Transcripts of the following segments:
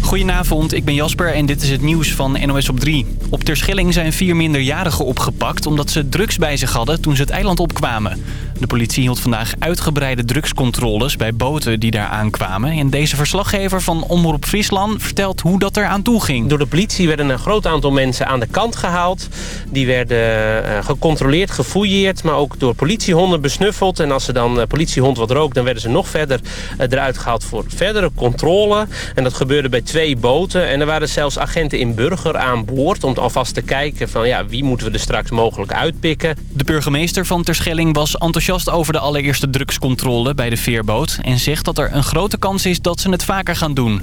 Goedenavond, ik ben Jasper en dit is het nieuws van NOS op 3. Op Terschelling zijn vier minderjarigen opgepakt omdat ze drugs bij zich hadden toen ze het eiland opkwamen. De politie hield vandaag uitgebreide drugscontroles bij boten die daar aankwamen. En deze verslaggever van Omroep Friesland vertelt hoe dat er aan toe ging. Door de politie werden een groot aantal mensen aan de kant gehaald. Die werden uh, gecontroleerd, gefouilleerd, maar ook door politiehonden besnuffeld. En als ze dan uh, politiehond wat rook, dan werden ze nog verder uh, eruit gehaald voor verdere controle. En dat gebeurde bij twee boten. En er waren zelfs agenten in Burger aan boord om alvast te kijken van ja, wie moeten we er straks mogelijk uitpikken. De burgemeester van Terschelling was enthousiast over de allereerste drugscontrole bij de veerboot... en zegt dat er een grote kans is dat ze het vaker gaan doen.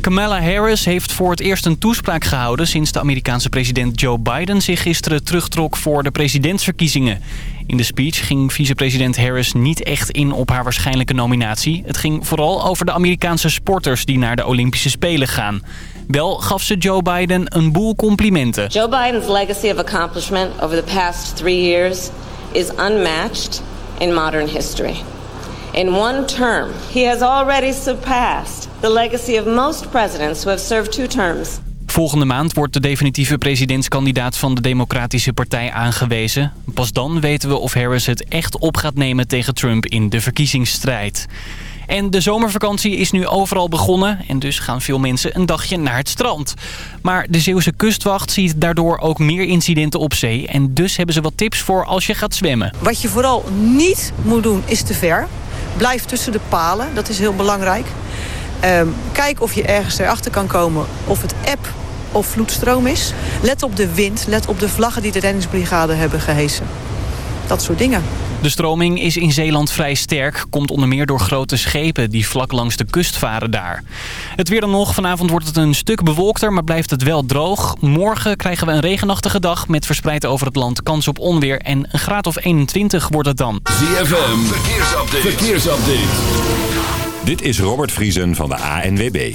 Kamala Harris heeft voor het eerst een toespraak gehouden... sinds de Amerikaanse president Joe Biden zich gisteren terugtrok voor de presidentsverkiezingen. In de speech ging vicepresident Harris niet echt in op haar waarschijnlijke nominatie. Het ging vooral over de Amerikaanse sporters die naar de Olympische Spelen gaan. Wel gaf ze Joe Biden een boel complimenten. Joe Biden's legacy of accomplishment over the past three years is unmatched in modern history. In one term, he has already surpassed the legacy of most presidents who have served two terms. Volgende maand wordt de definitieve presidentskandidaat van de Democratische Partij aangewezen. Pas dan weten we of Harris het echt op gaat nemen tegen Trump in de verkiezingsstrijd. En de zomervakantie is nu overal begonnen en dus gaan veel mensen een dagje naar het strand. Maar de Zeeuwse kustwacht ziet daardoor ook meer incidenten op zee. En dus hebben ze wat tips voor als je gaat zwemmen. Wat je vooral niet moet doen is te ver. Blijf tussen de palen, dat is heel belangrijk. Um, kijk of je ergens erachter kan komen of het app of vloedstroom is. Let op de wind, let op de vlaggen die de reddingsbrigade hebben gehesen. Dat soort dingen. De stroming is in Zeeland vrij sterk. Komt onder meer door grote schepen die vlak langs de kust varen daar. Het weer dan nog. Vanavond wordt het een stuk bewolkter, maar blijft het wel droog. Morgen krijgen we een regenachtige dag met verspreid over het land kans op onweer. En een graad of 21 wordt het dan. ZFM, verkeersupdate. verkeersupdate. Dit is Robert Vriesen van de ANWB.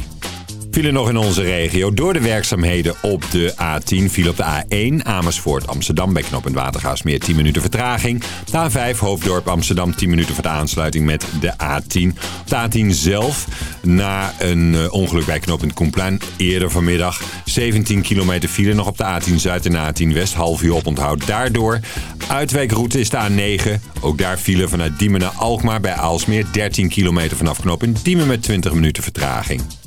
Vielen nog in onze regio door de werkzaamheden op de A10. Viel op de A1 Amersfoort Amsterdam bij knooppunt Watergaasmeer 10 minuten vertraging. De A5 Hoofddorp Amsterdam 10 minuten voor de aansluiting met de A10. Op de A10 zelf na een ongeluk bij knooppunt Koenplein eerder vanmiddag. 17 kilometer file nog op de A10 Zuid en de A10 West. Half uur op onthoud daardoor. Uitwijkroute is de A9. Ook daar file vanuit Diemen naar Alkmaar bij Aalsmeer. 13 kilometer vanaf knooppunt Diemen met 20 minuten vertraging.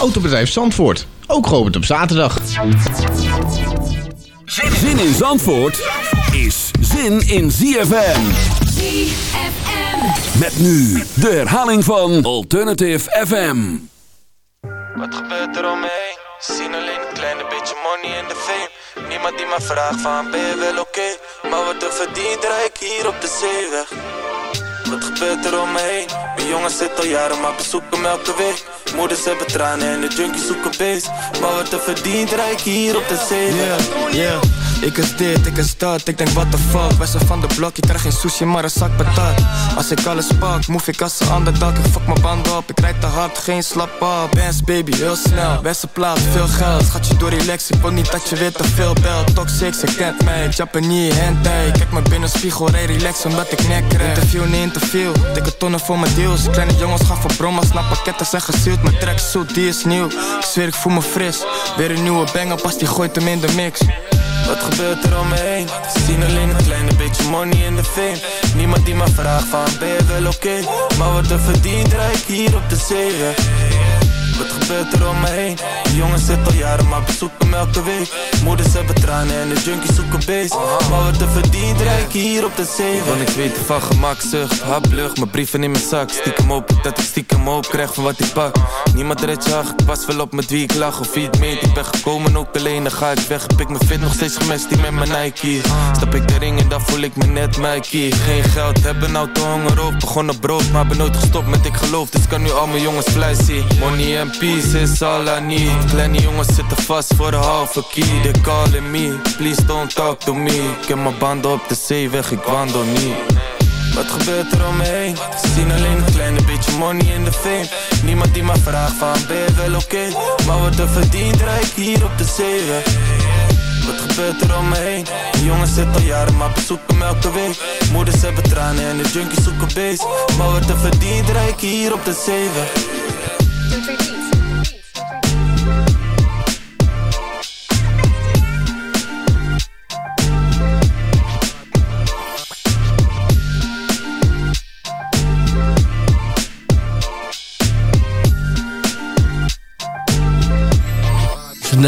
Autobedrijf Zandvoort. Ook geopend op zaterdag. Zin in Zandvoort is zin in ZFM. ZFM. Met nu de herhaling van Alternative FM. Wat gebeurt er omheen? Zien alleen een kleine beetje money in de fame. Niemand die me vraagt van ben je wel oké? Okay? Maar wat er verdient rijk hier op de zeeweg. Wat gebeurt er om me heen? Mijn jongens zitten al jaren, maar bezoeken me elke week. Moeders hebben tranen en de junkies zoeken beest. Maar wat er verdient, rijk hier op de zee. Ik is dit, ik is dat, ik denk what the fuck? Wessen van de blok, je krijgt geen sushi, maar een zak patat. Als ik alles pak, move ik als een dak. Ik fuck mijn banden op, ik rijd te hard, geen slap op. Bands baby, heel snel, Westenplaats, veel geld. Schat je door relax, ik wil niet dat je weer te veel belt. Toxic, ze kent mij, Japanese hentai. Kijk me binnen spiegel, rij relax omdat ik nek krijg. Interview, niet interview, dikke tonnen voor mijn deals. Kleine jongens gaan voor brommas, naar pakketten zijn gezield Mijn track zoet, die is nieuw, ik zweer ik voel me fris. Weer een nieuwe banger, pas die gooit hem in de mix wat gebeurt er om me heen? Ze zien alleen een kleine beetje money in de fame Niemand die me vraagt van ben je wel oké? Maar wat er verdient rijk hier op de zee Wat gebeurt er om me heen? De jongens zitten al jaren maar bezoeken me elke week. Moeders hebben tranen en de junkies zoeken beest. Maar wat te verdient rijk hier op de zee. Want ik weet van gemakzucht, haplucht Mijn brieven in mijn zak, stiekem op Dat ik stiekem op krijg van wat ik pak. Niemand redt je ik pas wel op met wie ik lach Of wie het meent, ik ben gekomen ook alleen Dan ga ik weg, heb ik mijn fit nog steeds gemest die met mijn Nike. Stap ik de ring en dan voel ik me net Mikey. Geen geld, hebben nou te honger op. Begonnen brood, maar ben nooit gestopt met ik geloof. Dus kan nu al mijn jongens vlees zien. Money peace is all I need. Kleine jongens zitten vast voor de halve key. They calling me, please don't talk to me. Ik heb mijn banden op de zeeweg, ik wandel niet. Wat gebeurt er om me heen? Zien alleen een kleine beetje money in de fame. Niemand die me vraagt van ben je wel oké? Maar wat er verdient rijk hier op de zeeweg? Wat gebeurt er om me heen? Die jongens zitten al jaren maar bezoeken me elke week. Moeders hebben tranen en de junkies zoeken beest. Maar wat er verdient rijk hier op de een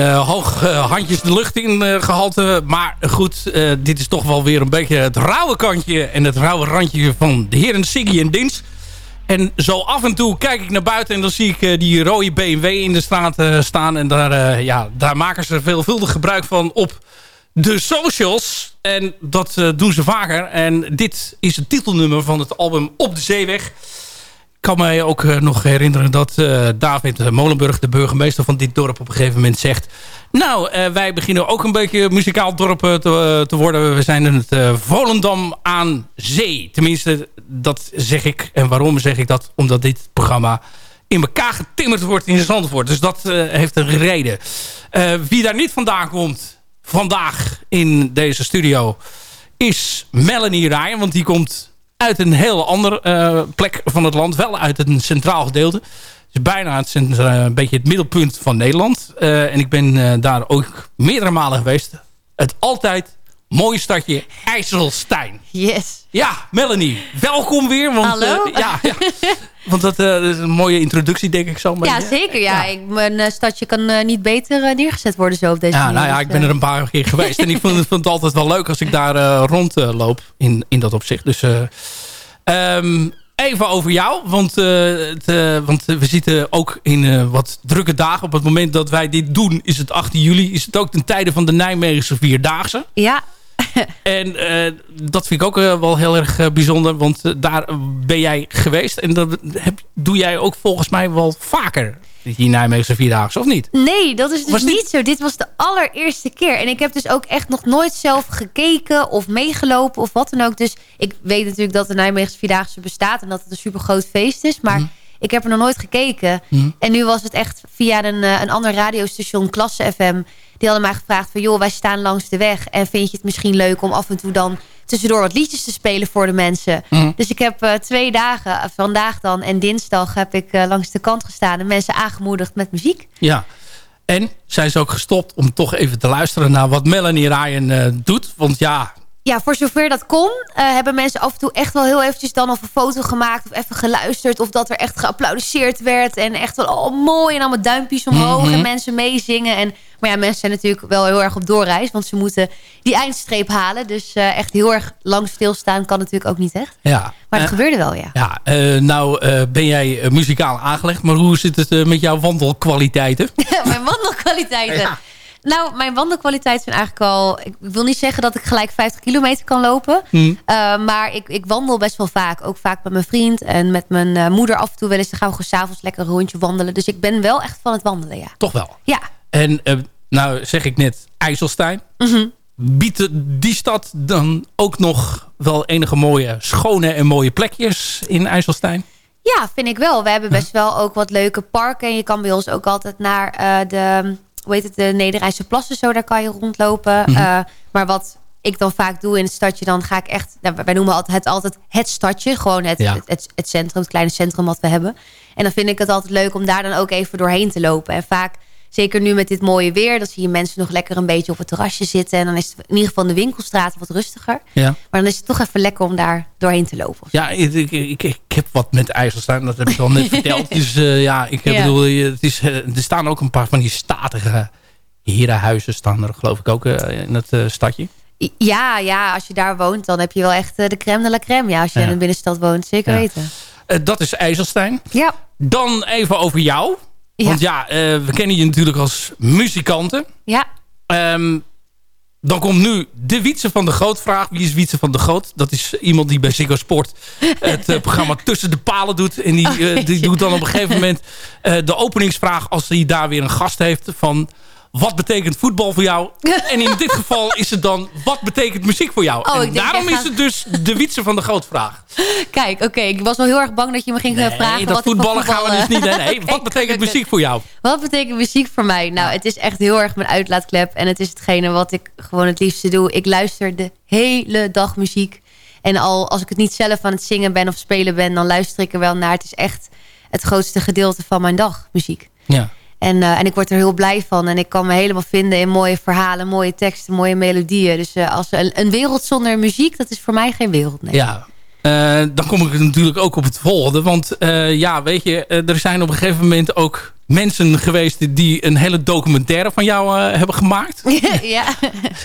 uh, hoog uh, handjes de lucht in uh, gehalte. Maar goed, dit is toch wel weer een beetje het rauwe kantje... en het rauwe randje van de heren Siggy en Dins. En zo af en toe kijk ik naar buiten... en dan zie ik die rode BMW in de straat staan. En daar, ja, daar maken ze veelvuldig gebruik van op de socials. En dat doen ze vaker. En dit is het titelnummer van het album Op de Zeeweg kan mij ook uh, nog herinneren dat uh, David Molenburg, de burgemeester van dit dorp, op een gegeven moment zegt... Nou, uh, wij beginnen ook een beetje muzikaal dorp te, te, worden. We zijn in het Volendam aan zee. Tenminste, dat zeg ik. En waarom zeg ik dat? Omdat dit programma in elkaar getimmerd wordt in Zandvoort. Dus dat heeft een reden. wie daar niet vandaan komt vandaag in deze studio is Melanie Ryan. Want die komt uit een heel andere uh, plek van het land. Wel uit een centraal gedeelte. Dus bijna het, uh, een beetje het middelpunt van Nederland. Uh, en ik ben daar ook meerdere malen geweest. Het altijd mooie stadje IJsselstein. Yes. Ja, Melanie, welkom weer. Want, Hallo. ja, ja, want dat, uh, is een mooie introductie, denk ik zo. Ja, zeker. Ja. Ik, mijn uh, stadje kan niet beter neergezet worden zo op deze ja, manier. Nou ja, ik ben er een paar keer geweest. en ik vond, vond, het altijd wel leuk als ik daar rondloop in, in dat opzicht. Dus um, even over jou. Want, het, want we zitten ook in wat drukke dagen. Op het moment dat wij dit doen, is het 18 juli. Is het ook ten tijde van de Nijmeegse Vierdaagse. Ja, en uh, dat vind ik ook uh, wel heel erg uh, bijzonder. Want daar ben jij geweest. En dat heb, doe jij ook volgens mij wel vaker. Die Nijmeegse Vierdaagse, of niet? Nee, dat is dus niet zo. Dit was de allereerste keer. En ik heb dus ook echt nog nooit zelf gekeken of meegelopen of wat dan ook. Dus ik weet natuurlijk dat de Nijmeegse Vierdaagse bestaat. En dat het een super groot feest is. Maar... Mm. Ik heb er nog nooit gekeken. Mm. En nu was het echt via een, een ander radiostation, Klasse FM die hadden mij gevraagd van... joh, wij staan langs de weg en vind je het misschien leuk... om af en toe dan tussendoor wat liedjes te spelen voor de mensen. Mm. Dus ik heb uh, twee dagen, uh, vandaag dan en dinsdag... heb ik uh, langs de kant gestaan en mensen aangemoedigd met muziek. Ja, en zijn ze ook gestopt om toch even te luisteren... naar wat Melanie Ryan doet? Want ja, ja, voor zover dat kon, uh, hebben mensen af en toe echt wel heel eventjes dan of een foto gemaakt of even geluisterd. Of dat er echt geapplaudiseerd werd en echt wel oh, mooi en allemaal duimpjes omhoog mm -hmm. en mensen meezingen. En, maar ja, mensen zijn natuurlijk wel heel erg op doorreis, want ze moeten die eindstreep halen. Dus uh, echt heel erg lang stilstaan kan natuurlijk ook niet echt. Ja. Maar dat uh, gebeurde wel, ja. Ja, nou ben jij muzikaal aangelegd, maar hoe zit het met jouw wandelkwaliteiten? Mijn wandelkwaliteiten? Ja. Nou, mijn wandelkwaliteit zijn eigenlijk al... Ik wil niet zeggen dat ik gelijk 50 kilometer kan lopen. Hmm. Uh, maar ik, ik wandel best wel vaak. Ook vaak met mijn vriend en met mijn uh, moeder af en toe wel eens. Dan gaan we gewoon s'avonds lekker een rondje wandelen. Dus ik ben wel echt van het wandelen, ja. Toch wel? Ja. En uh, nou zeg ik net IJsselstein. Mm -hmm. Biedt die stad dan ook nog wel enige mooie, schone en mooie plekjes in IJsselstein? Ja, vind ik wel. We hebben best wel ook wat leuke parken. En je kan bij ons ook altijd naar de hoe heet het, de Nederrijse plassen zo, daar kan je rondlopen. Mhm. Mm -hmm. uh, maar wat ik dan vaak doe in het stadje, dan ga ik echt, nou, wij noemen het altijd, altijd het stadje. Gewoon het, ja. het, het, het, centrum, het kleine centrum wat we hebben. En dan vind ik het altijd leuk om daar dan ook even doorheen te lopen. En vaak zeker nu met dit mooie weer... dan zie je mensen nog lekker een beetje op het terrasje zitten. En dan is het in ieder geval in de winkelstraat wat rustiger. Ja. Maar dan is het toch even lekker om daar doorheen te lopen. Ja, ik, ik, ik, ik heb wat met IJsselstein. Dat heb ik al net verteld. Dus eh, ja, ik Ja. bedoel, je- het is, eh, er staan ook een paar van die statige herenhuizen staan er geloof ik ook eh, in het eh, stadje. Ja, ja, als je daar woont, dan heb je wel echt eh, de crème de la crème. Ja, als je Ja. in de binnenstad woont, zeker Ja. weten. Eh, dat is IJsselstein. Ja. Dan even over jou. Want ja, eh, we kennen je natuurlijk als muzikante. Ja. Ehm, dan komt nu de Wietse van de Groot vraag. Wie is Wietse van de Groot? Dat is iemand die bij Ziggo Sport het eh, programma Tussen de Palen doet. En die, Oh, eh, die doet dan op een gegeven moment de openingsvraag... als hij daar weer een gast heeft van... Wat betekent voetbal voor jou? En in dit geval is het dan... Wat betekent muziek voor jou? Oh, en daarom is het dus de Wietse van de Groot vraag. Kijk, oké, ik was wel heel erg bang dat je me ging eh, vragen... Nee, wat dat van voetballen gaan we dus niet... Nee, nee, wat betekent muziek voor jou? Wat betekent muziek voor mij? Nou, het is echt heel erg mijn uitlaatklep. En het is hetgene wat ik gewoon het liefste doe. Ik luister de hele dag muziek. En al als ik het niet zelf aan het zingen ben of spelen ben... dan luister ik er wel naar. Het is echt het grootste gedeelte van mijn dag, muziek. Ja. En, eh, en ik word er heel blij van. En ik kan me helemaal vinden in mooie verhalen, mooie teksten, mooie melodieën. Dus eh, als een, een wereld zonder muziek, dat is voor mij geen wereld. Nee. Ja, Eh, dan kom ik natuurlijk ook op het volgende. Want ja, weet je, er zijn op een gegeven moment ook mensen geweest... die een hele documentaire van jou hebben gemaakt. ja.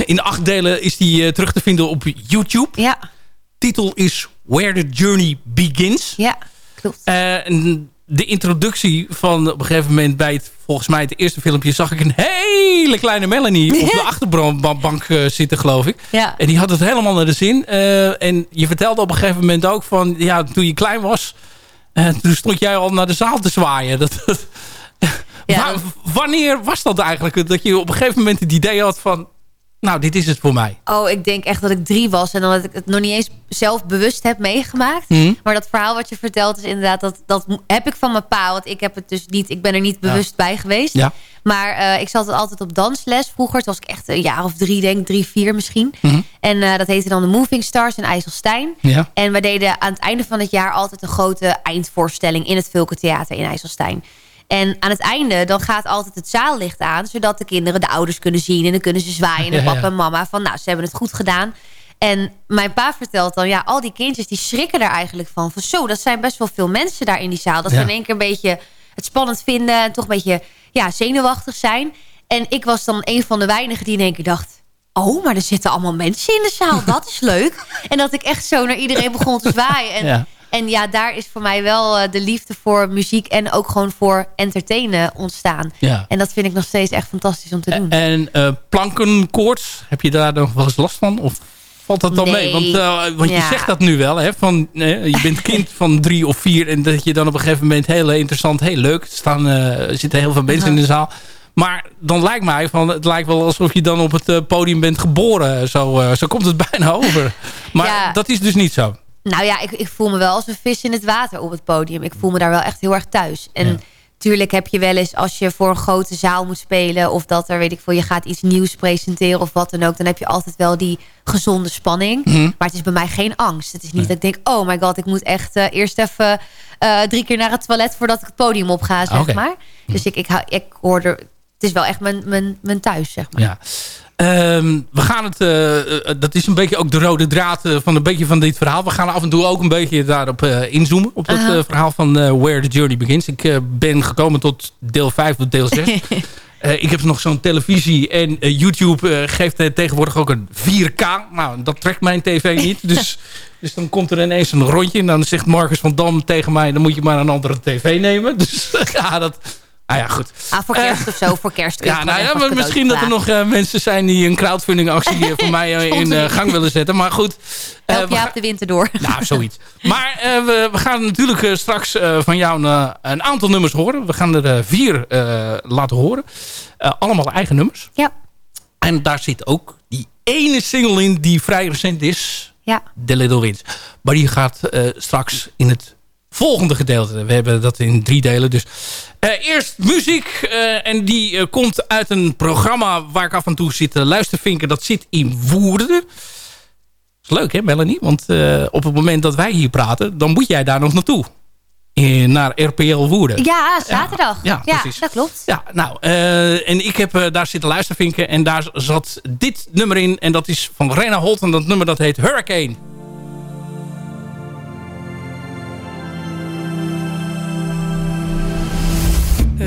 In acht delen is die terug te vinden op YouTube. Ja. Titel is Where the Journey Begins. Ja, klopt. de introductie van op een gegeven moment bij het, volgens mij het eerste filmpje... zag ik een hele kleine Melanie op de achterbank eh, zitten, geloof ik. Ja. En die had het helemaal naar de zin. Eh, en je vertelde op een gegeven moment ook van... ja, toen je klein was... eh, toen stond jij al naar de zaal te zwaaien. Dat, dat- Wa- wanneer was dat eigenlijk? Dat je op een gegeven moment het idee had van... nou, dit is het voor mij. Oh, ik denk echt dat ik drie was. En dat ik het nog niet eens zelf bewust heb meegemaakt. Mhm. Maar dat verhaal wat je vertelt is inderdaad... Dat, dat heb ik van mijn pa. Want ik heb het dus niet... Ik ben er niet bewust bij geweest. Ja. Maar eh, ik zat altijd op dansles vroeger. Toen was ik echt een jaar of drie, denk. Drie, vier misschien. Mhm. En eh, dat heette dan de Moving Stars in IJsselstein. Ja. En we deden aan het einde van het jaar altijd een grote eindvoorstelling in het Vulke Theater in IJsselstein. En aan het einde dan gaat altijd het zaallicht aan, zodat de kinderen de ouders kunnen zien en dan kunnen ze zwaaien naar Ja, papa en mama van nou ze hebben het goed gedaan. En mijn pa vertelt dan, ja, al die kindjes die schrikken daar eigenlijk van. Van zo, dat zijn best wel veel mensen daar in die zaal. Dat ze in één keer een beetje het spannend vinden en toch een beetje ja, zenuwachtig zijn. En ik was dan een van de weinigen die in één keer dacht... Oh, maar er zitten allemaal mensen in de zaal. Dat is leuk. En dat ik echt zo naar iedereen begon te zwaaien. En Ja. En ja, daar is voor mij wel eh, de liefde voor muziek... en ook gewoon voor entertainen ontstaan. Ja. En dat vind ik nog steeds echt fantastisch om te doen. En eh, plankenkoorts, heb je daar nog wel eens last van? Of valt dat dan Nee. mee? Want, eh, want je zegt dat nu wel, hè? Van, eh, je bent kind van drie of vier... en dat je dan op een gegeven moment heel interessant, heel leuk... Er, staan, eh, er zitten heel veel mensen in de zaal... Maar dan lijkt mij van, het lijkt wel alsof je dan op het eh, podium bent geboren. Zo, eh, zo komt het bijna over. Maar Ja. dat is dus niet zo. Nou ja, ik, ik voel me wel als een vis in het water op het podium. Ik voel me daar wel echt heel erg thuis. En tuurlijk heb je wel eens als je voor een grote zaal moet spelen... of dat er, weet ik veel, je gaat iets nieuws presenteren of wat dan ook... dan heb je altijd wel die gezonde spanning. Mhm. Maar het is bij mij geen angst. Het is niet dat ik denk, oh my god, ik moet echt eh, eerst even... eh, drie keer naar het toilet voordat ik het podium op ga, zeg maar. Dus ik, ik, hou- ik hoor er... Het is wel echt mijn, mijn, mijn thuis, zeg maar. Ja. Ehm, we gaan het, eh, eh, dat is een beetje ook de rode draad eh, van een beetje van dit verhaal. We gaan af en toe ook een beetje daarop inzoomen. Op dat verhaal van Where the Journey Begins. Ik ben gekomen tot deel 5 tot deel 6. Eh, ik heb nog zo'n televisie en YouTube geeft tegenwoordig ook een 4K. Nou, dat trekt mijn tv niet. Dus, dus dan komt er ineens een rondje. En dan zegt Marcus van Dam tegen mij... dan moet je maar een andere tv nemen. Dus ja, dat... Ah ja, goed. Ah, voor kerst of zo, voor kerst. Ja, nou ja, maar misschien dat er nog eh, mensen zijn die een crowdfunding actie eh, voor mij eh, in eh, gang willen zetten. Maar goed. eh, Help je op de winter door. nou, zoiets. Maar eh, we, we gaan natuurlijk eh, straks eh, van jou een, eh, een aantal nummers horen. We gaan er eh, vier eh, laten horen. Eh, allemaal eigen nummers. Ja. En daar zit ook die ene single in die vrij recent is. Ja. The Little Wins. Maar die gaat eh, straks in het volgende gedeelte. We hebben dat in drie delen. Dus eh, eerst muziek. eh, en die eh, komt uit een programma waar ik af en toe zit te luistervinken. Dat zit in Woerden. is leuk hè Melanie? Want op het moment dat wij hier praten, dan moet jij daar nog naartoe. in, naar RPL Woerden. Ja, zaterdag. Ja, Ja, precies. dat klopt. Ja, nou, en ik heb daar zitten luistervinken en daar zat dit nummer in. En dat is van Rena Holt en dat nummer dat heet Hurricane. A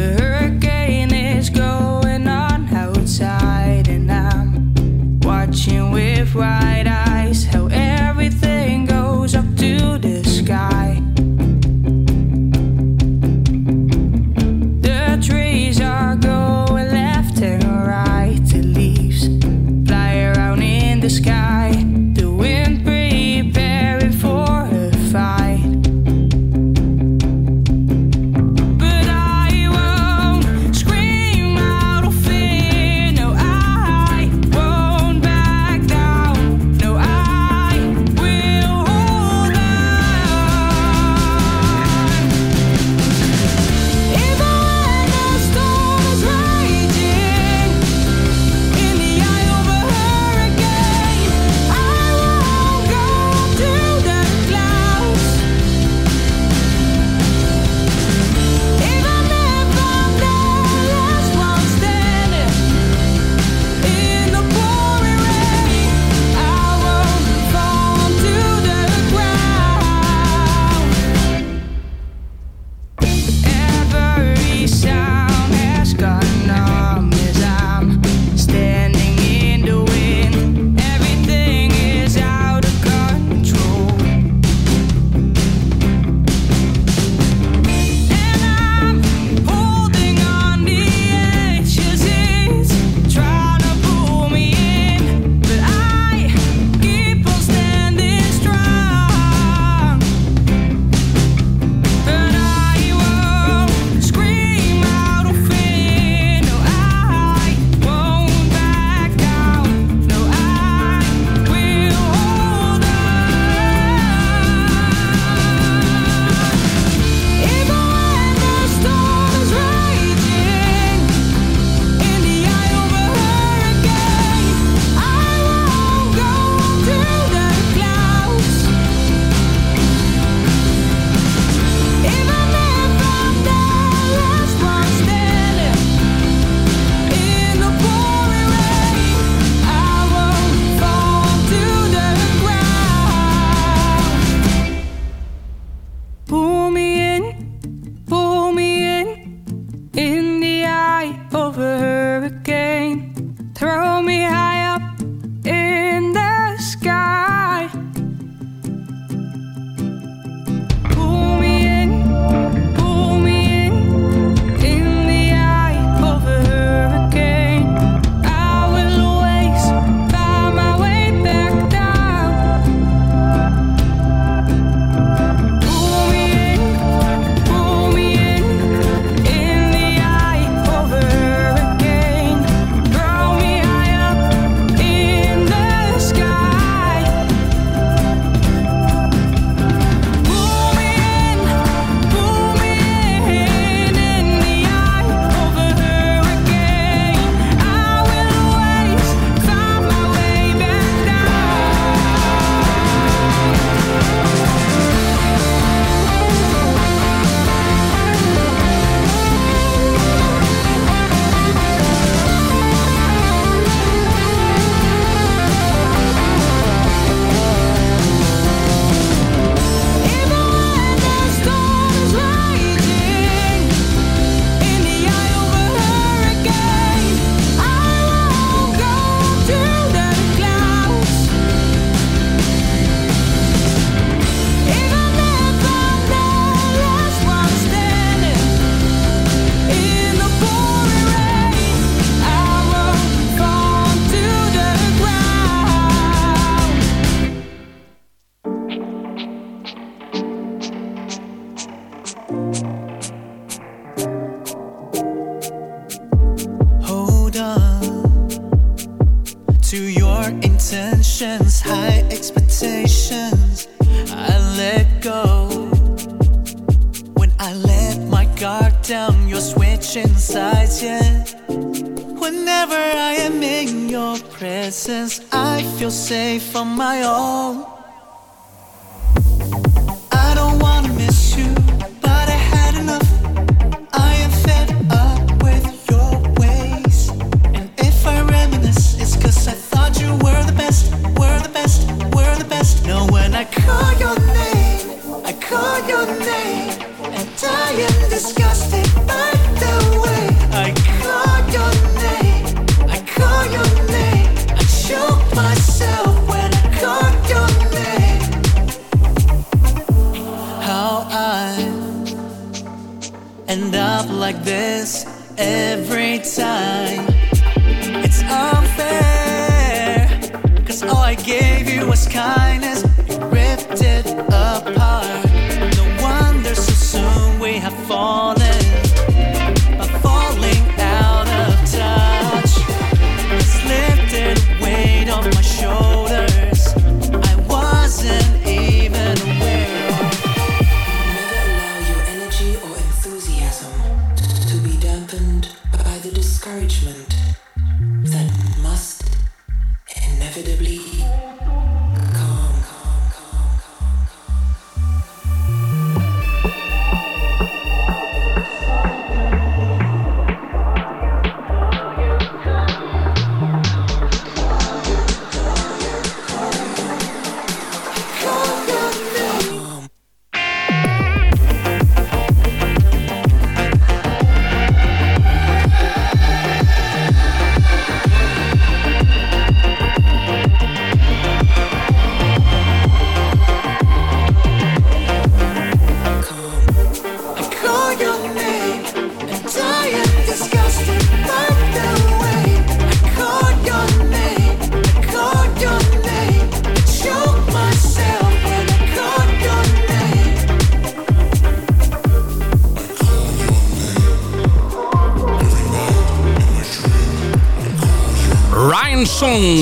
presence, I feel safe on my own.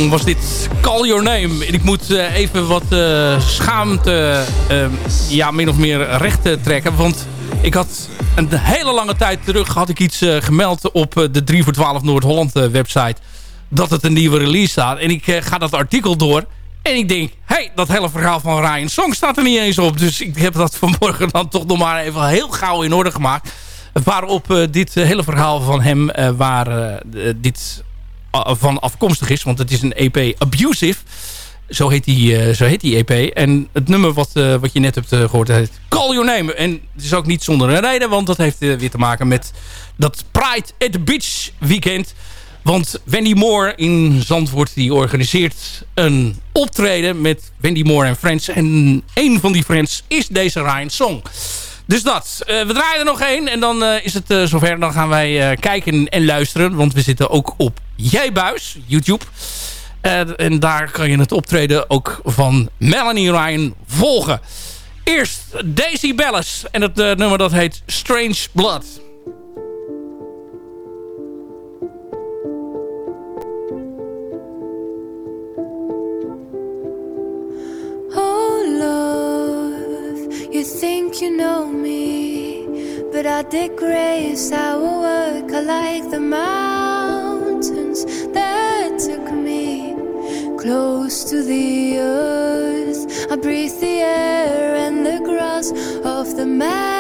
Was dit. Call Your Name. En ik moet eh, even wat eh, schaamte eh, ja, min of meer recht eh, trekken. Want ik had een hele lange tijd terug had ik iets gemeld op de 3 voor 12 Noord-Holland website. Dat het een nieuwe release staat. En ik ga dat artikel door. En ik denk, hé, hey, dat hele verhaal van Ryan Song staat er niet eens op. Dus ik heb dat vanmorgen dan toch nog maar even heel gauw in orde gemaakt. Waarop eh, dit hele verhaal van hem, eh, waar dit van afkomstig is. Want het is een EP Abusive. Zo heet die, eh, zo heet die EP. En het nummer wat, eh, wat je net hebt eh, gehoord heet Call Your Name. En het is ook niet zonder een reden. Want dat heeft weer te maken met dat Pride at the Beach weekend. Want Wendy Moore in Zandvoort die organiseert een optreden met Wendy Moore en Friends. En een van die Friends is deze Ryan Song. Dus dat. Eh, we draaien er nog één en dan eh, is het eh, zover. Dan gaan wij kijken en luisteren. Want we zitten ook op Jijbuis, YouTube. En daar kan je het optreden ook van Melanie Ryan volgen. Eerst Daisy Bellis. En het nummer dat heet Strange Blood. You know me, but I dig grace our work. I like the mountains that took me close to the earth. I breathe the air and the grass of the meadows.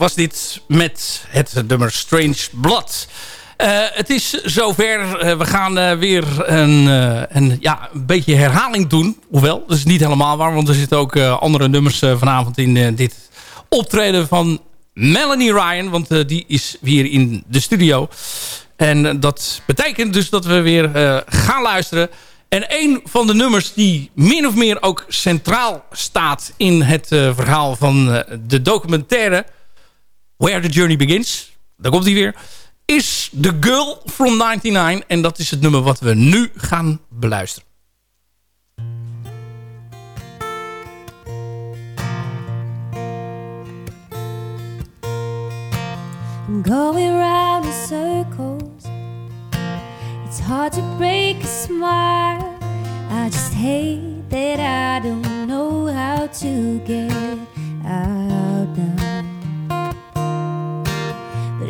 Was dit met het nummer Strange Blood. Eh, het is zover. Eh, we gaan eh, weer een, een, ja, een beetje herhaling doen. Hoewel, dat is niet helemaal waar. Want er zitten ook andere nummers vanavond in dit optreden van Melanie Ryan. Want die is weer in de studio. En dat betekent dus dat we weer gaan luisteren. En een van de nummers die min of meer ook centraal staat... in het verhaal van de documentaire... Where the Journey Begins. Daar komt hij weer is The Girl from 99. En dat is het nummer wat we nu gaan beluisteren. I'm going round in circles. It's hard to break a smile. I just hate that I don't know how to get out now.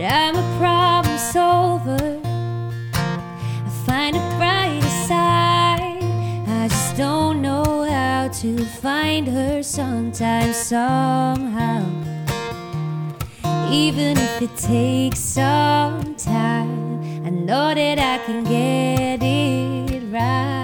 But I'm a problem solver. I find a brighter side. I just don't know how to find her sometimes, somehow. Even if it takes some time, I know that I can get it right.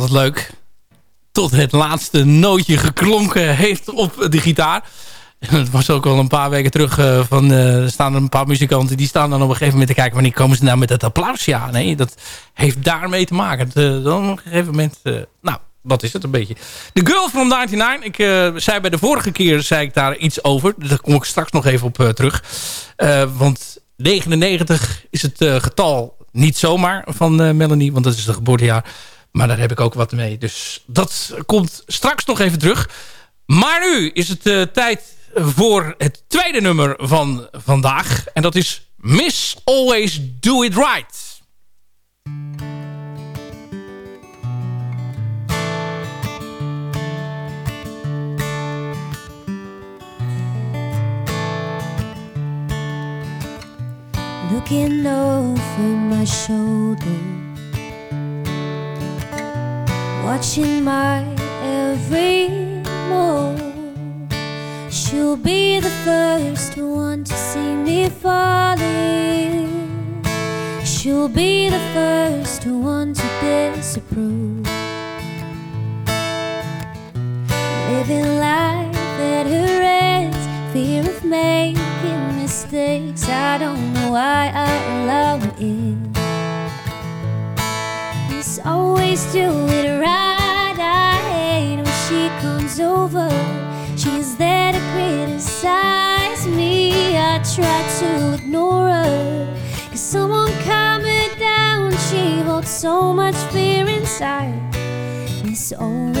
Altijd leuk. Tot het laatste nootje geklonken heeft op de gitaar. Het was ook al een paar weken terug eh, van... eh, er staan een paar muzikanten die staan dan op een gegeven moment te kijken... wanneer komen ze nou met het applaus? Ja, nee, dat heeft daarmee te maken. Eh, dan op een gegeven moment... nou, wat is het een beetje? The Girl from 99. Ik zei bij de vorige keer zei ik daar iets over. Daar kom ik straks nog even op terug. Want 99 is het getal niet zomaar van Melanie. Want dat is het geboortejaar. Maar daar heb ik ook wat mee. Dus dat komt straks nog even terug. Maar nu is het eh, tijd voor het tweede nummer van vandaag. En dat is Miss Always Do It Right. looking over my shoulder, watching my every move. She'll be the first one to see me falling. She'll be the first one to disapprove. Living life at her ends, fear of making mistakes. I don't know why I allow it. It's always do it try to ignore her. Cause someone calm her down. She holds so much fear inside. It's always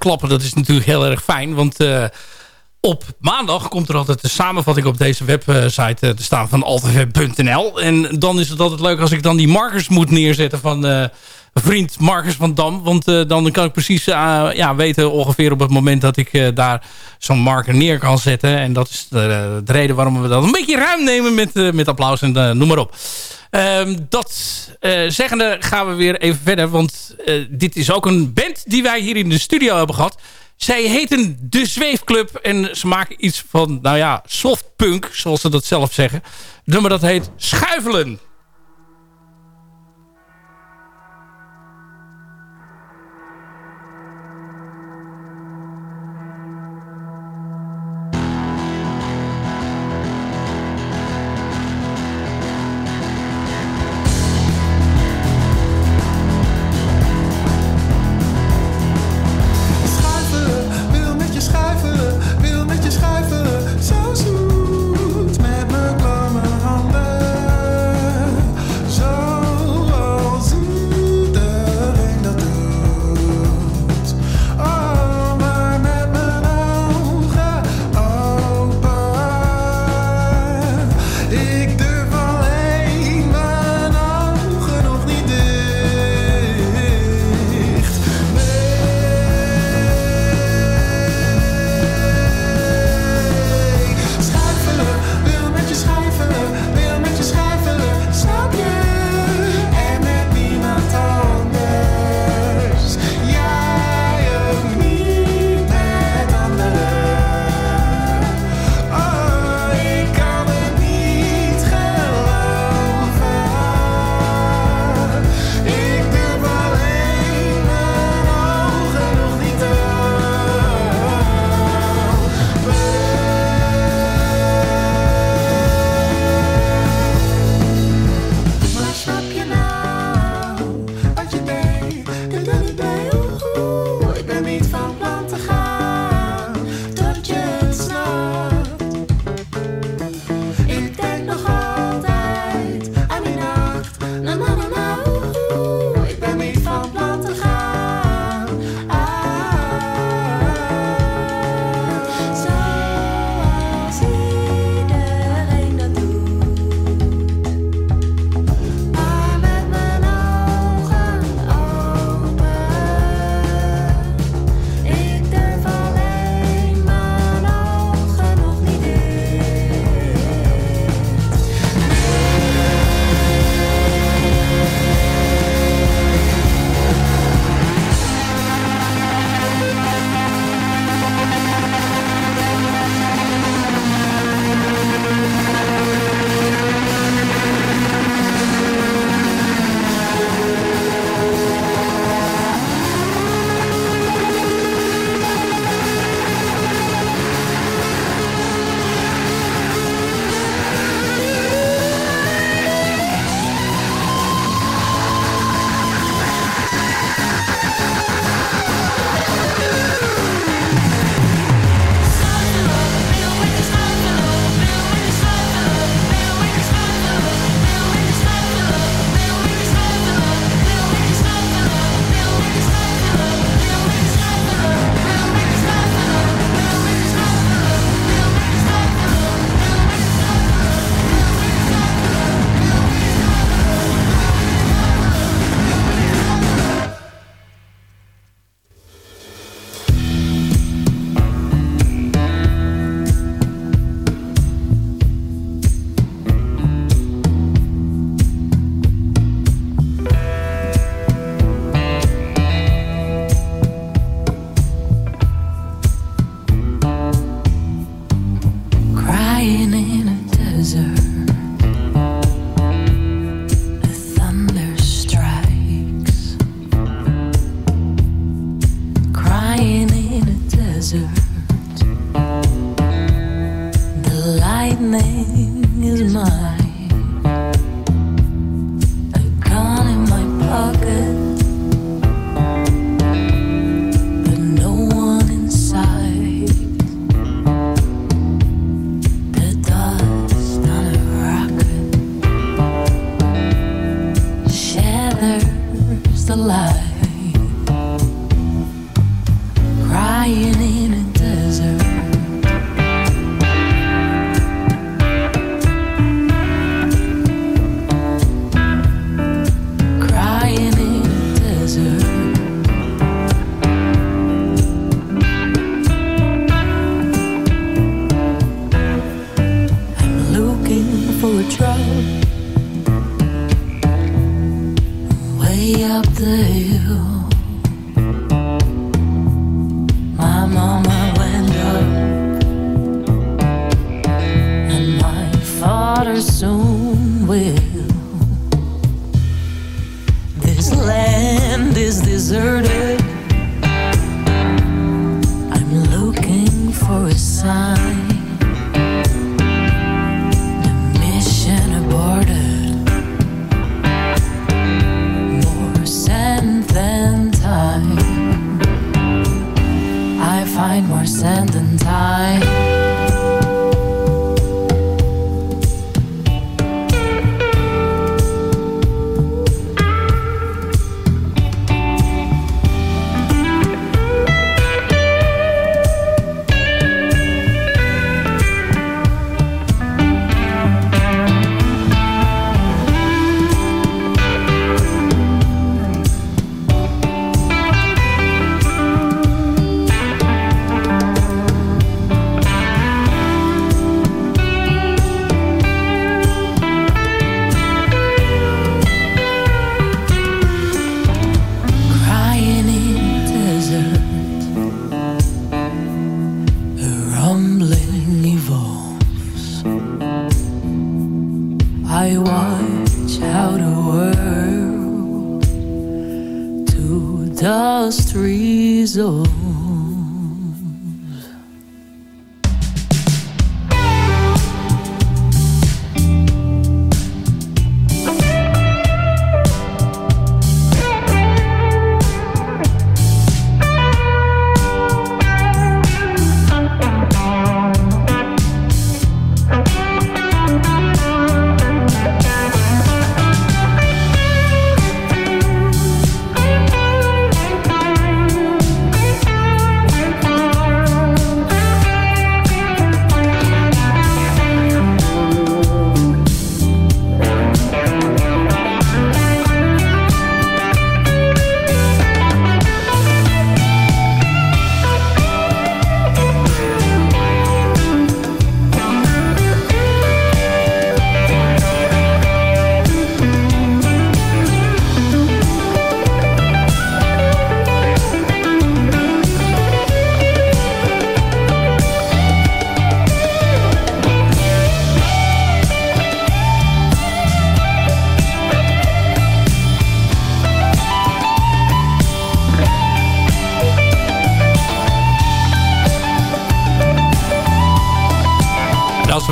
klappen dat is natuurlijk heel erg fijn. Want eh, op maandag komt er altijd de samenvatting op deze website eh, te staan van altweb.nl. En dan is het altijd leuk als ik dan die markers moet neerzetten van eh, vriend Marcus van Dam. Want eh, dan kan ik precies eh, ja, weten ongeveer op het moment dat ik eh, daar zo'n marker neer kan zetten. En dat is de, de reden waarom we dat een beetje ruim nemen met, met applaus en noem maar op. Ehm, dat zeggende gaan we weer even verder. Want dit is ook een band die wij hier in de studio hebben gehad. Zij heten De Zweefclub. En ze maken iets van, nou ja, softpunk, zoals ze dat zelf zeggen. Het nummer dat heet Schuifelen.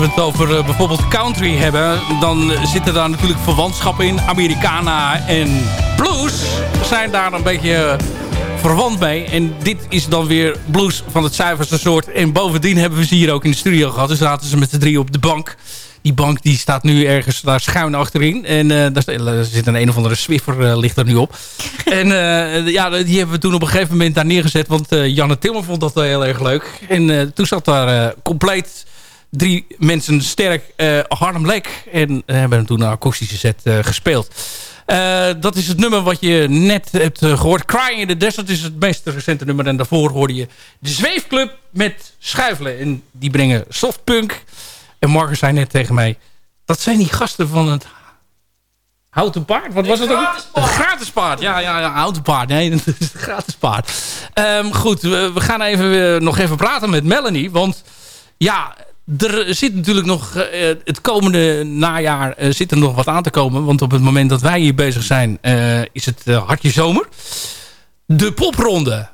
We het over eh, bijvoorbeeld country hebben... dan zitten daar natuurlijk verwantschappen in. Americana en blues zijn daar een beetje eh, verwant mee. En dit is dan weer blues van het zuiverste soort. En bovendien hebben we ze hier ook in de studio gehad. Dus zaten ze met de drie op de bank. Die bank die staat nu ergens daar schuin achterin. En eh, daar, zit een een of andere Swiffer ligt er nu op. en ja, die hebben we toen op een gegeven moment daar neergezet. Want Janne Timmer vond dat wel heel erg leuk. En toen zat daar compleet drie mensen sterk eh Harlem Lake. En hebben toen een akoestische set eh, gespeeld. Eh, dat is het nummer wat je net hebt eh, gehoord. Crying in the Desert is het meest recente nummer. En daarvoor hoorde je de Zweefclub met Schuifelen. En die brengen softpunk. En morgen zei net tegen mij... Dat zijn die gasten van het Houten paard? Wat was het ook? Een gratis paard. Ja, ja, ja, houten paard. Nee, dat is een gratis paard. Ehm, goed, we, we gaan even, nog even praten met Melanie. Want ja, er zit natuurlijk nog... eh, het komende najaar eh, zit er nog wat aan te komen. Want op het moment dat wij hier bezig zijn... eh, is het hartje zomer. De popronde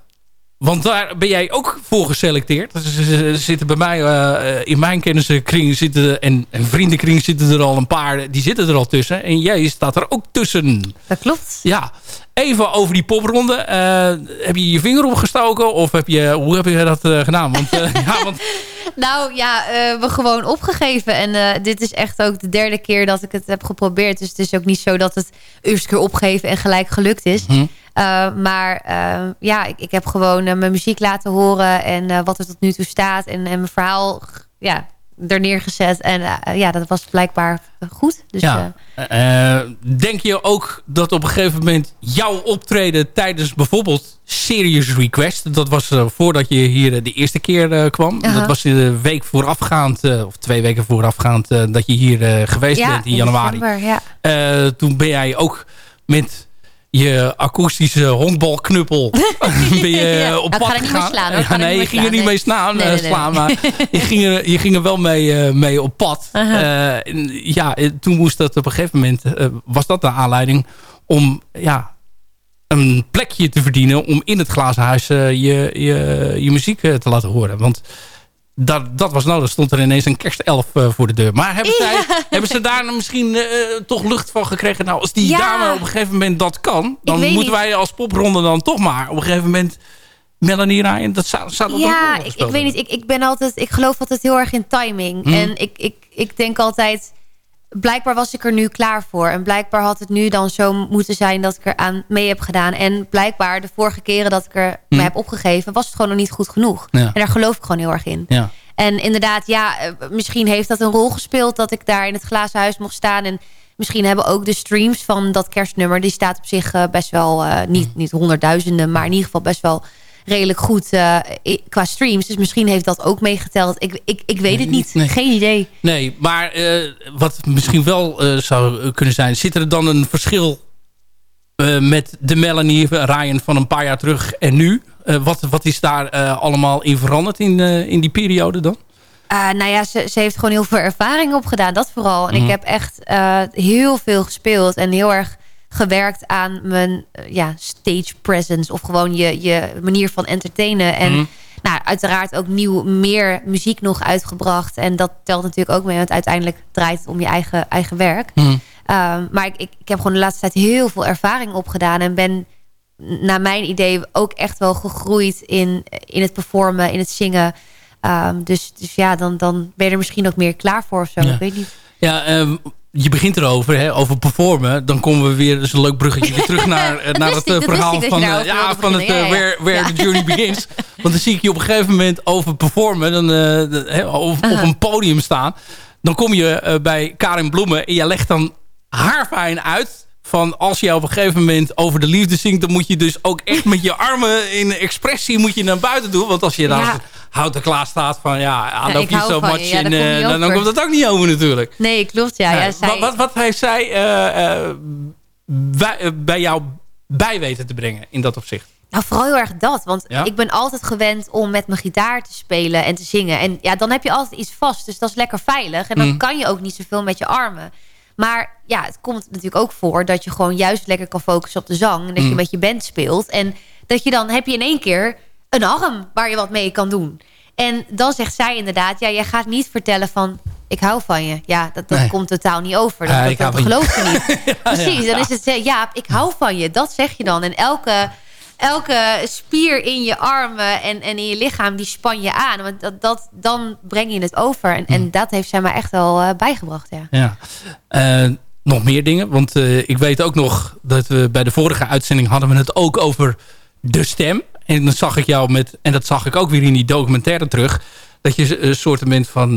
Want daar ben jij ook voor geselecteerd. Er zitten bij mij, eh, in mijn kennissenkring zitten, en, en vriendenkring zitten er al een paar. Die zitten er al tussen. En jij staat er ook tussen. Dat klopt. Ja. Even over die popronde. Eh, heb je je vinger opgestoken? Of heb je, hoe heb je dat eh, gedaan? Want, ja, want Nou ja, we gewoon opgegeven. En dit is echt ook de derde keer dat ik het heb geprobeerd. Dus het is ook niet zo dat het eerste keer opgegeven en gelijk gelukt is. Hm. Uh, maar uh, ja, ik, ik, heb gewoon uh, mijn muziek laten horen en wat er tot nu toe staat. En, en mijn verhaal ja, er neergezet. En ja, dat was blijkbaar goed. Dus, ja. denk je ook dat op een gegeven moment jouw optreden tijdens bijvoorbeeld Serious Request... dat was voordat je hier de eerste keer kwam. -huh. Dat was de week voorafgaand, of twee weken voorafgaand... dat je hier geweest ja, bent in januari. December, ja. toen ben jij ook met je akoestische honkbalknuppel ben je ja, op nou, pad ik ga er niet mee slaan. Ja, nee, je ging er niet mee slaan, nee, nee, slaan maar je ging, er, je ging er wel mee, uh, mee op pad. Uh -huh. uh, ja, toen moest dat op een gegeven moment, eh, was dat de aanleiding om ja, een plekje te verdienen om in het glazen huis je, je, je muziek te laten horen. Want dat, dat was nodig. stond er ineens een kerstelf uh, voor de deur. Maar hebben, ja. zij, hebben ze daar misschien uh, toch lucht van gekregen? Nou, als die ja. dame op een gegeven moment dat kan... dan moeten niet. wij als popronde dan toch maar op een gegeven moment... Melanie Ryan, dat zou, zou dat Ja, ik, ik weet niet. Ik, ik ben altijd... Ik geloof altijd heel erg in timing. Hm. En ik, ik, ik denk altijd... Blijkbaar was ik er nu klaar voor. En blijkbaar had het nu dan zo moeten zijn dat ik er aan mee heb gedaan. En blijkbaar de vorige keren dat ik er Hm. mee heb opgegeven... was het gewoon nog niet goed genoeg. Ja. En daar geloof ik gewoon heel erg in. Ja. En inderdaad, ja, eh, misschien heeft dat een rol gespeeld... dat ik daar in het glazen huis mocht staan. En misschien hebben ook de streams van dat kerstnummer... die staat op zich uh, best wel, uh, niet, niet honderdduizenden... maar in ieder geval best wel redelijk goed uh, qua streams. Dus misschien heeft dat ook meegeteld. Ik, ik, ik weet het niet. Nee. Geen idee. Nee, maar wat misschien wel zou kunnen zijn... zit er dan een verschil met de Melanie Ryan van een paar jaar terug en nu? Wat, wat is daar allemaal in veranderd in, in die periode dan? Uh, nou ja, ze, ze, heeft gewoon heel veel ervaring opgedaan. Dat vooral. En Mhm. mm. ik heb echt heel veel gespeeld. En heel erg gewerkt aan mijn ja, stage presence. Of gewoon je, je manier van entertainen. En Mhm. nou, uiteraard ook nieuw meer muziek nog uitgebracht. En dat telt natuurlijk ook mee. Want uiteindelijk draait het om je eigen, eigen werk. Mhm. Um, maar ik, ik, ik heb gewoon de laatste tijd heel veel ervaring opgedaan. En ben naar mijn idee ook echt wel gegroeid in, in het performen, in het zingen. Um, dus, dus ja, dan, dan ben je er misschien ook meer klaar voor of zo. Ja. Ik weet niet. Ja, um, je begint erover, hè, over performen. Dan komen we weer, dus een leuk bruggetje, weer terug naar, eh, naar het uh, verhaal van, uh, ja, van het ja, ja. Where, where ja. the Journey Begins. Want dan zie ik je op een gegeven moment over performen, dan, uh, of, op een podium staan. Dan kom je bij Karin Bloemen en je legt dan haar fijn uit van als je op een gegeven moment over de liefde zingt... dan moet je dus ook echt met je armen in expressie moet je naar buiten doen. Want als je dan ja. houten klaar staat van ja, I love you so much... Ja, en, uh, dan, dan komt dat ook niet over natuurlijk. Nee, klopt ja. ja zij... wat, wat, wat, heeft zij uh, uh, bij, bij jou bij weten te brengen in dat opzicht? Nou, vooral heel erg dat. Want ja? ik ben altijd gewend om met mijn gitaar te spelen en te zingen. En ja, dan heb je altijd iets vast. Dus dat is lekker veilig. En dan mm. kan je ook niet zoveel met je armen. Maar ja, het komt natuurlijk ook voor dat je gewoon juist lekker kan focussen op de zang. En dat Mm. je met je band speelt. En dat je dan heb je in één keer een arm waar je wat mee kan doen. En dan zegt zij inderdaad, ja, jij gaat niet vertellen van... ik hou van je. Ja, dat, dat Nee. komt totaal niet over. Dat, Ja, dat, ik dat geloof je niet. Precies, ja. dan is het, eh, ja, ik hou van je. Dat zeg je dan. En elke, elke spier in je armen en, en in je lichaam, die span je aan. Want dat, dat, dan breng je het over. En, en dat heeft zij mij echt wel eh, bijgebracht, ja. Ja. Eh, nog meer dingen. Want eh, ik weet ook nog dat we bij de vorige uitzending hadden we het ook over de stem. En dan zag ik jou met, en dat zag ik ook weer in die documentaire terug, dat je een soort van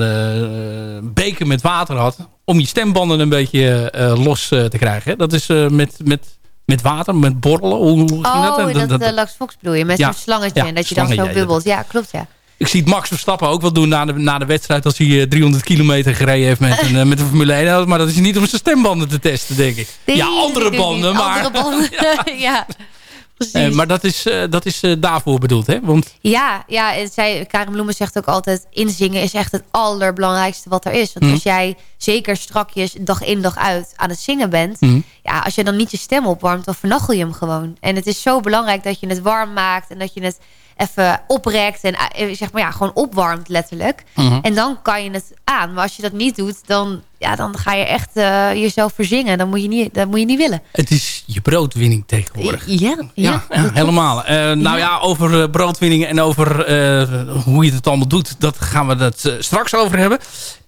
beker met water had om je stembanden een beetje los te krijgen. Dat is met, met, met water, met borrelen. Hoe, ging Oh, dat? dat, dat, eh, Lux Fox bedoel je, met Ja. zo'n slangetje. En dat je dan zo bubbelt. Ja, klopt, ja. Ik zie het Max Verstappen ook wel doen na de, na de wedstrijd... als hij eh, 300 kilometer gereden heeft met een, eh, met een Formule 1 auto. Maar dat is niet om zijn stembanden te testen, denk ik. Nee, ja, andere banden, maar... Andere banden, ja. Eh, maar dat is, eh, dat is eh, daarvoor bedoeld, hè? Want Ja, ja en zij, Karen Bloemen zegt ook altijd... inzingen is echt het allerbelangrijkste wat er is. Want Mhm. als jij zeker strakjes dag in dag uit aan het zingen bent... Mhm. ja, als je dan niet je stem opwarmt, dan vernachel je hem gewoon. En het is zo belangrijk dat je het warm maakt... en dat je het even oprekt en eh, zeg maar ja, gewoon opwarmt letterlijk. Mhm. En dan kan je het aan. Maar als je dat niet doet, dan, ja, dan ga je echt eh, jezelf verzingen. Dan moet je niet, dat moet je niet willen. Het is je broodwinning tegenwoordig. Ja, ja, Ja, ja, helemaal. Eh, nou ja, over eh, broodwinning en over eh, hoe je het allemaal doet... dat gaan we het eh, straks over hebben.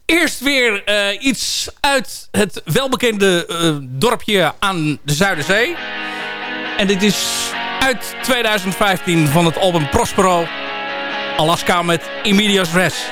Eerst weer eh, iets uit het welbekende eh, dorpje aan de Zuiderzee. En dit is uit 2015 van het album Prospero. Alaska met Immediate Res.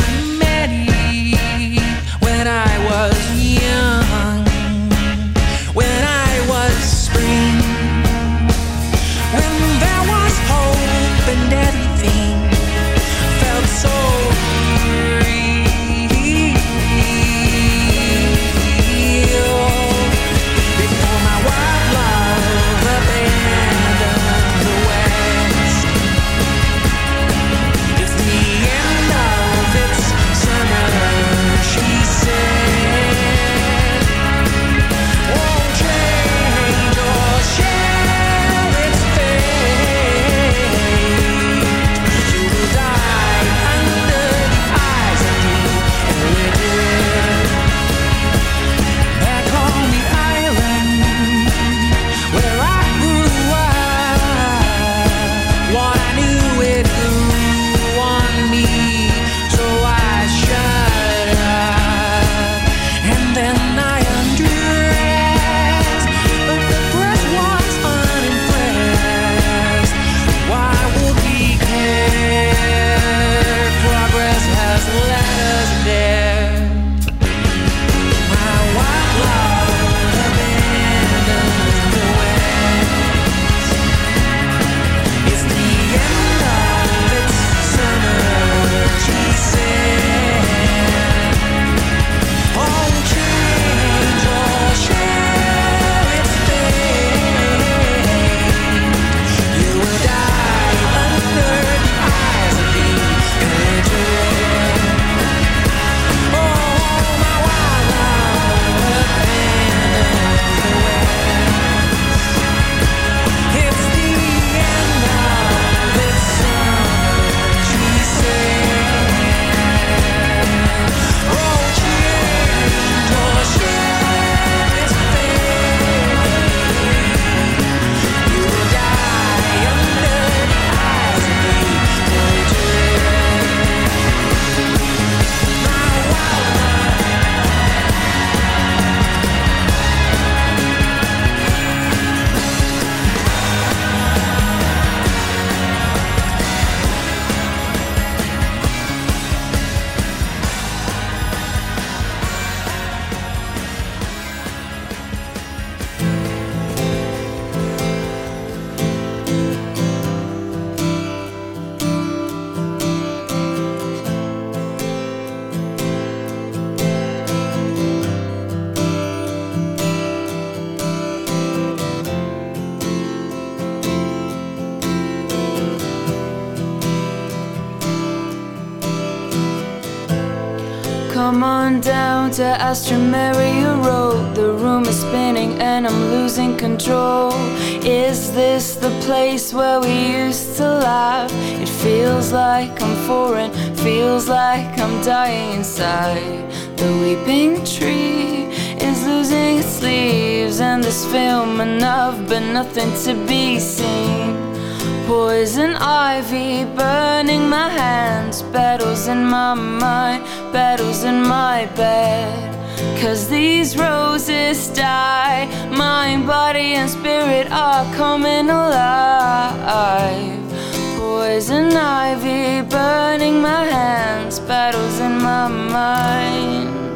place where we used to laugh? It feels like I'm foreign, feels like I'm dying inside. The weeping tree is losing its leaves, and this film enough, but nothing to be seen. Poison ivy burning my hands, battles in my mind, battles in my bed. Cause these roses die, mind, body, and spirit are coming alive. Poison ivy burning my hands, battles in my mind.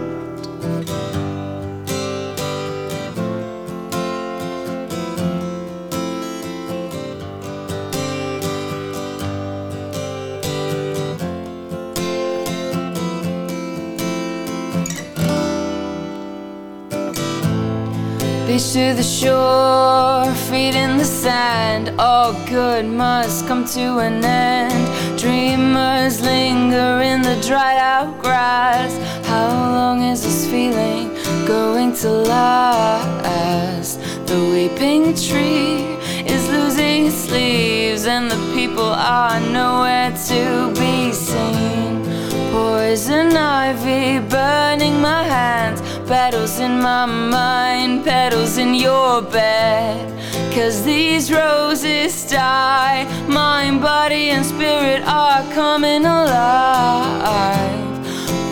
Beach to the shore, feet in the sand. All good must come to an end. Dreamers linger in the dried out grass. How long is this feeling going to last? The weeping tree is losing its leaves, and the people are nowhere to be seen. Poison ivy burning my hands, battles in my mind, petals in your bed. Cause these roses die, mind, body, and spirit are coming alive.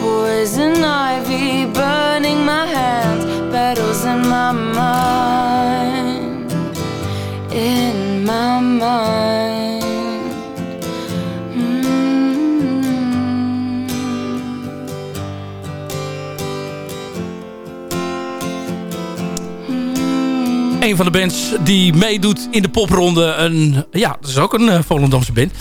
Poison ivy burning my hands, battles in my mind, in my mind. Een van de bands die meedoet in de popronde. Een, ja, dat is ook een uh, Volendamse band.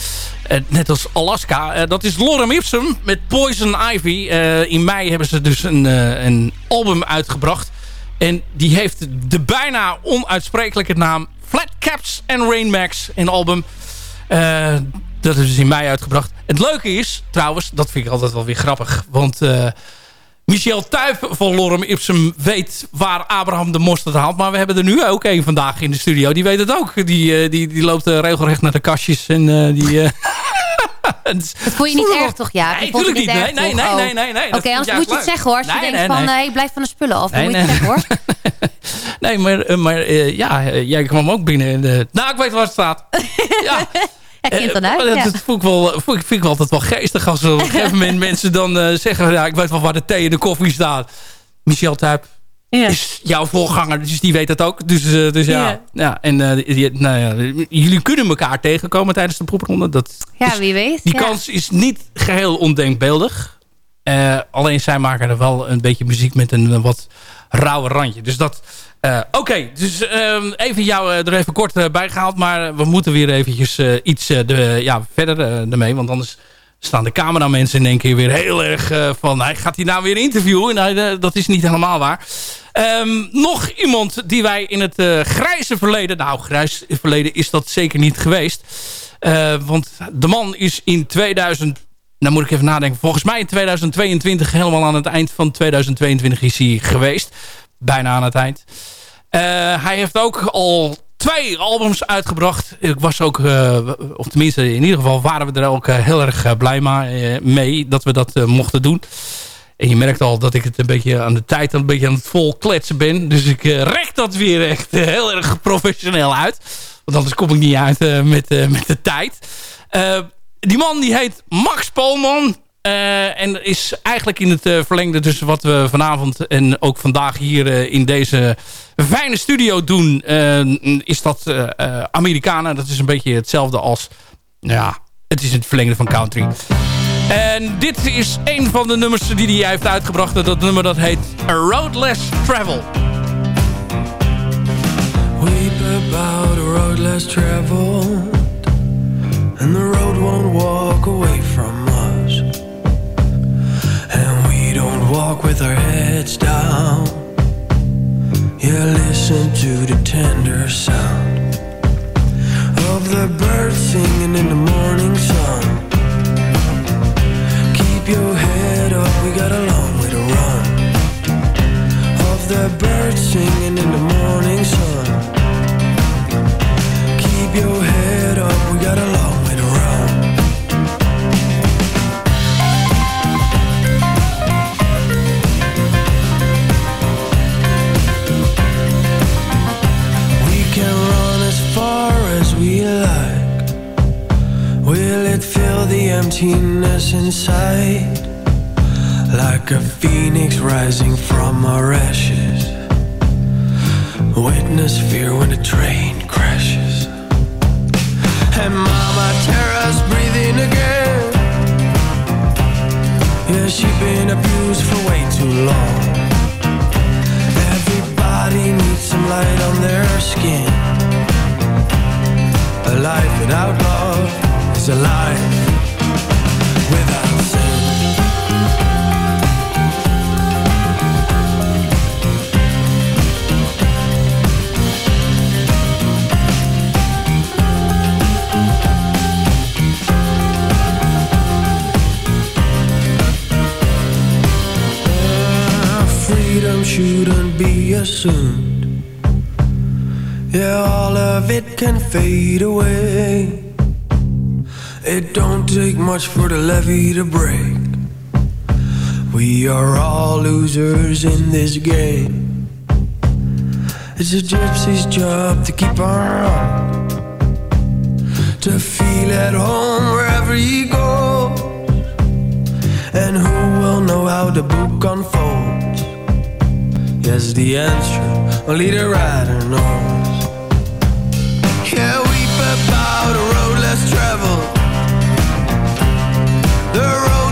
Uh, net als Alaska. Uh, dat is Lorem Ipsum met Poison Ivy. in mei hebben ze dus een, een album uitgebracht. En die heeft de bijna onuitsprekelijke naam Flat Caps and Rainmax. Een album. dat is dus in mei uitgebracht. Het leuke is, trouwens, dat vind ik altijd wel weer grappig. Want... Michel Tuyf van Lorem Ipsum weet waar Abraham de mosterd haalt. Maar we hebben er nu ook een vandaag in de studio. Die weet het ook. Die, uh, die, die loopt uh, regelrecht naar de kastjes. En uh, die... dat vond je niet erg toch, ja? Nee, natuurlijk niet. Nee, nee, nee, nee, nee, nee. Oké, okay, anders moet je het zeggen hoor. Als je nee, denkt van, ik blijf van de spullen af. Dan nee, moet je het zeggen hoor. nee, maar, maar ja, jij kwam ook binnen. En, nou, ik weet waar het staat. ja. Dan uit. Dat ik, wel, vind, ik, vind ik wel altijd wel geestig als op een gegeven moment mensen dan uh, zeggen... Ja, ik weet wel waar de thee en de koffie staat. Michel Tuyp ja. is jouw voorganger, dus die weet dat ook. Dus, uh, dus ja. ja. ja en die, nou ja, jullie kunnen elkaar tegenkomen tijdens de proefronde. Dat ja, is, wie weet. Die kans is niet geheel ondenkbeeldig. alleen zij maken er wel een beetje muziek met een wat rauwe randje. Dus dat... Uh, Oké, dus uh, even jou uh, er even kort uh, bij gehaald. Maar we moeten weer eventjes iets de, ja, verder ermee. Want anders staan de cameramensen in één keer weer heel erg van... Hij gaat hij nou weer interviewen? Nou, dat is niet helemaal waar. Um, nog iemand die wij in het grijze verleden... Nou, grijs verleden is dat zeker niet geweest. want de man is in 2000... Nou moet ik even nadenken. Volgens mij in 2022, helemaal aan het eind van 2022 is hij geweest bijna aan het eind. Uh, hij heeft ook al twee albums uitgebracht. Ik was ook, uh, of tenminste in ieder geval waren we er ook uh, heel erg blij mee dat we dat mochten doen. En je merkt al dat ik het een beetje aan de tijd een beetje aan het vol kletsen ben. Dus ik rek dat weer echt heel erg professioneel uit. Want anders kom ik niet uit met, met de tijd. Die man die heet Max Polman. Uh, en is eigenlijk in het uh, verlengde tussen wat we vanavond en ook vandaag hier uh, in deze fijne studio doen, is dat Amerikanen. Dat is een beetje hetzelfde als, ja, het is het verlengde van country. En dit is een van de nummers die hij heeft uitgebracht. Dat nummer dat heet A Travel. Weep about a road less traveled And the road won't walk away from us And we don't walk with our heads down. Yeah, listen to the tender sound of the birds singing in the morning sun. Keep your head up, we got a long way to run. Of the birds singing in the morning sun. Keep your head up, we got a long inside like a phoenix rising from our ashes. Witness fear when a train crashes. And mama Tara's breathing again. Yeah, she's been abused for way too long. Everybody needs some light on their skin. A life without love is a life assumed. Yeah, all of it can fade away. It don't take much for the levee to break. We are all losers in this game. It's a gypsy's job to keep on, to feel at home wherever he goes. And who will know how the book unfolds? Yes, the answer only the writer knows. Yeah, weep about a road less traveled. The road